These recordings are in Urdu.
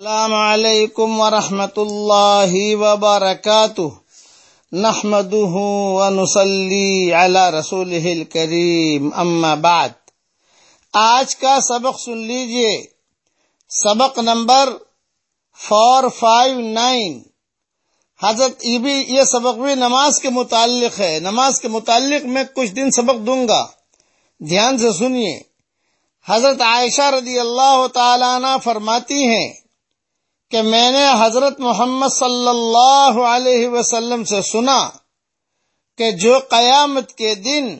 السلام علیکم ورحمۃ اللہ وبرکاتہ۔ نحمده ونصلي على رسوله الكريم اما بعد۔ آج کا سبق سن لیجیے۔ سبق نمبر فور فائیو نائن حضرت یہ بھی یہ سبق بھی نماز کے متعلق ہے۔ نماز کے متعلق میں کچھ دن سبق دوں گا۔ دھیان سے سنیے۔ حضرت عائشہ رضی اللہ تعالیٰ عنہ فرماتی ہیں کہ میں نے حضرت محمد صلی اللہ علیہ وسلم سے سنا کہ جو قیامت کے دن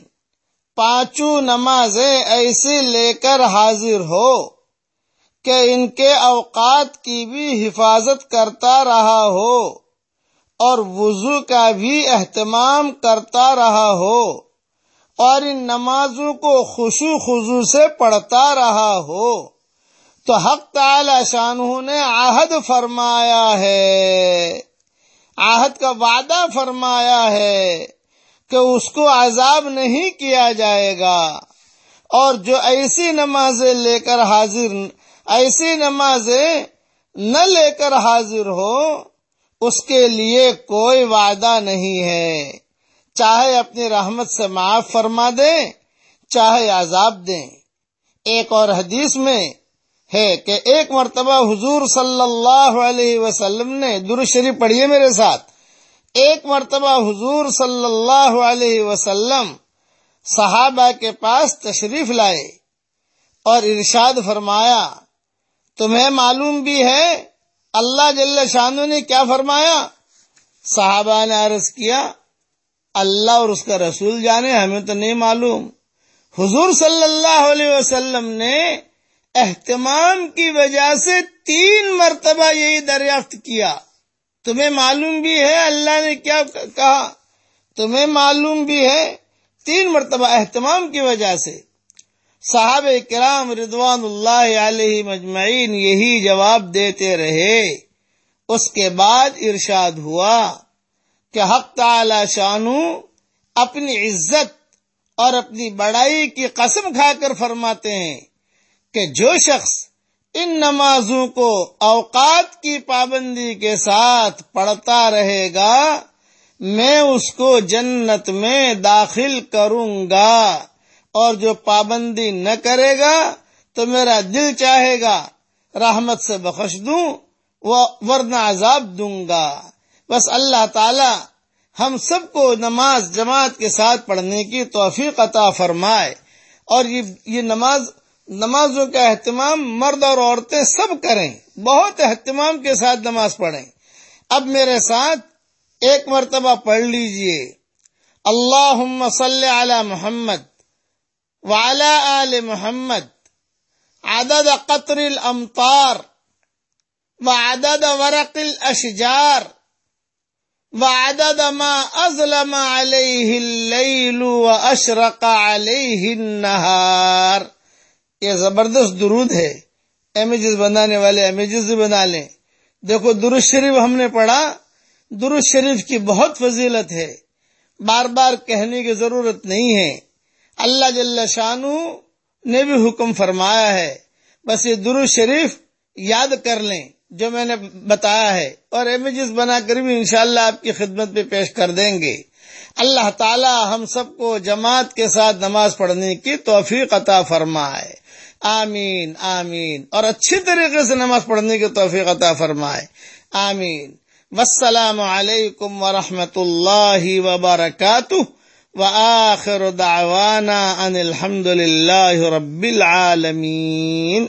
پانچوں نمازیں ایسے لے کر حاضر ہو کہ ان کے اوقات کی بھی حفاظت کرتا رہا ہو اور وضو کا بھی اہتمام کرتا رہا ہو اور ان نمازوں کو خوشو خضو سے پڑھتا رہا ہو۔ تو حق تعالی شاہ نے عہد فرمایا ہے۔ عہد کا وعدہ فرمایا ہے کہ اس کو عذاب نہیں کیا جائے گا۔ اور جو ایسی نمازیں لے کر حاضر، ایسی نمازیں نہ لے کر حاضر ہو اس کے لیے کوئی وعدہ نہیں ہے۔ چاہے اپنی رحمت سے معاف فرما دیں، چاہے عذاب دیں۔ ایک اور حدیث میں ہے کہ ایک مرتبہ حضور صلی اللہ علیہ وسلم نے شریف پڑھیے میرے ساتھ۔ ایک مرتبہ حضور صلی اللہ علیہ وسلم صحابہ کے پاس تشریف لائے اور ارشاد فرمایا، تمہیں معلوم بھی ہے اللہ جل شانو نے کیا فرمایا؟ صحابہ نے عرض کیا، اللہ اور اس کا رسول جانے، ہمیں تو نہیں معلوم۔ حضور صلی اللہ علیہ وسلم نے اہتمام کی وجہ سے تین مرتبہ یہی دریافت کیا۔ تمہیں معلوم بھی ہے، اللہ نے کیا کہا؟ تمہیں معلوم بھی ہے، تین مرتبہ اہتمام کی وجہ سے۔ صاحب کرام رضوان اللہ علیہ مجمعین یہی جواب دیتے رہے۔ اس کے بعد ارشاد ہوا کہ حق تعالی شانو اپنی عزت اور اپنی بڑائی کی قسم کھا کر فرماتے ہیں۔ کہ جو شخص ان نمازوں کو اوقات کی پابندی کے ساتھ پڑھتا رہے گا، میں اس کو جنت میں داخل کروں گا، اور جو پابندی نہ کرے گا تو میرا دل چاہے گا، رحمت سے بخش دوں ورنہ عذاب دوں گا۔ بس اللہ تعالی ہم سب کو نماز جماعت کے ساتھ پڑھنے کی توفیق عطا فرمائے، اور یہ نماز نمازوں کا اہتمام مرد اور عورتیں سب کریں، بہت اہتمام کے ساتھ نماز پڑھیں۔ اب میرے ساتھ ایک مرتبہ پڑھ لیجیے۔ اللہ صلی علی محمد وعلی آل محمد۔ عدد قطر الامطار وعدد ورق الاشجار وعدد ما ازلم علیہ اللیل واشرق علیہ النہار۔ یہ زبردست درود ہے۔ امیجز بنانے والے امیجز بنا لیں۔ دیکھو، درود شریف ہم نے پڑھا۔ درود شریف کی بہت فضیلت ہے۔ بار بار کہنے کی ضرورت نہیں ہے۔ اللہ جل شانو نے بھی حکم فرمایا ہے۔ بس یہ درود شریف یاد کر لیں، جو میں نے بتایا ہے۔ اور امیجز بنا کر بھی انشاءاللہ آپ کی خدمت پہ پیش کر دیں گے۔ اللہ تعالی ہم سب کو جماعت کے ساتھ نماز پڑھنے کی توفیق عطا فرمائے۔ آمین آمین۔ اور اچھی طریقے سے نماز پڑھنے کی توفیق عطا فرمائے۔ آمین۔ والسلام علیکم ورحمۃ اللہ وبرکاتہ۔ وآخر دعوانا ان الحمد للہ رب العالمین۔